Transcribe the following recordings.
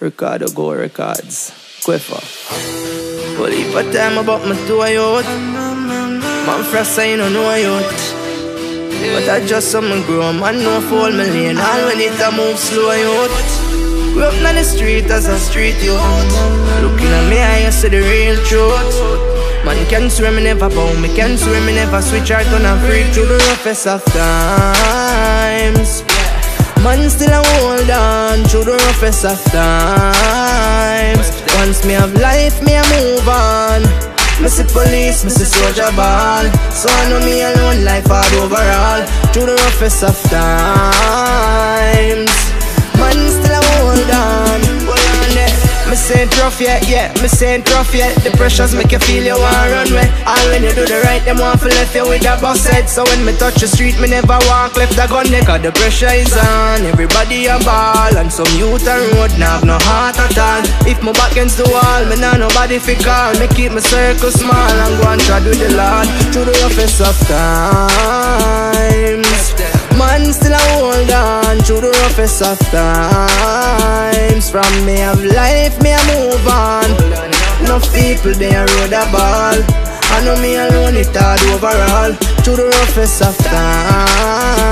Ricardo Go Records. Quiver. But if a time about my two youth, man frost oh, I don't know youth. But I just some grow, man no fall me lane. All when it a move slow youth. Grew up on the street as a street youth. Looking at me, I see the real truth. Man can swear me never bow, me can swear me never switch out on a freak through the roughest of times. Man still a hold on through the roughest of times. Once me have life, me a move on. Me see police, me see soldier ball. So I know me alone, life hard overall. Through the roughest of times. It rough yet, yeah, me it rough yet The pressures make you feel you wanna run way All when you do the right, them want to left you with a boss head. So when me touch the street, me never walk left the gun there Cause the pressure is on, everybody a ball And some youth on road, now have no heart at all. If my back against the wall, me nah nobody fi call. Me keep my circle small and go and try do the Lord Through the roughest of times. Man still a hold on through the roughest of times From me have life, me a move on. Enough people they a road a ball. I know me alone it hard overall. Through the roughest of times.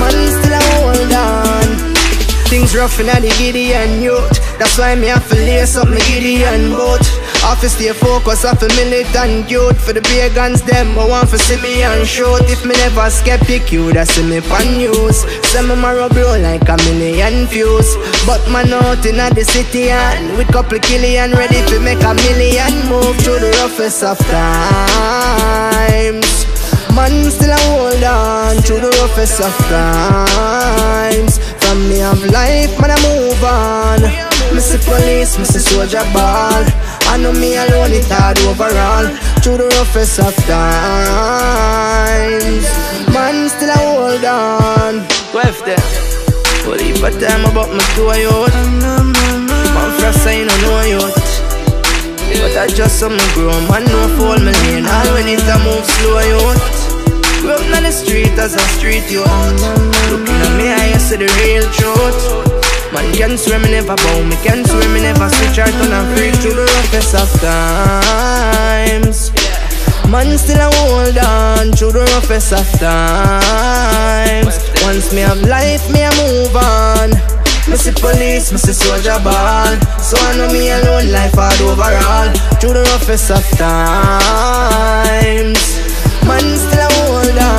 Man still a hold on. Things rough in the Gideon youth. That's why me have to lace up my Gideon boat Have to stay focused, have to militant youth For the pagans them, I want to see me and shoot. If me never skeptic, you that see me pan news. Say me marrow blow like a million views. But man out in the city and With couple killian ready to make a million Move through the roughest of times. Man still a hold on through the roughest of times. From me have life, man I move on. See police, see soldier ball I know me alone it hard overall. Through the roughest of times. Man still a hold on. Left there. Well if a time about my two youth Man frost I don't know youth but I just some grown man no fall me lane. All when it a move slow youth Grew up on the street as a street youth Looking at me I see the real truth Man can swear me never bow Me can swear me never switch. Out on a freak Through the roughest of times. Man still a hold on through the roughest of times. Once me have life, me a move on. Me see police, me see soldier ball. So I know me alone, life hard overall. Through the roughest of times. Man still a hold on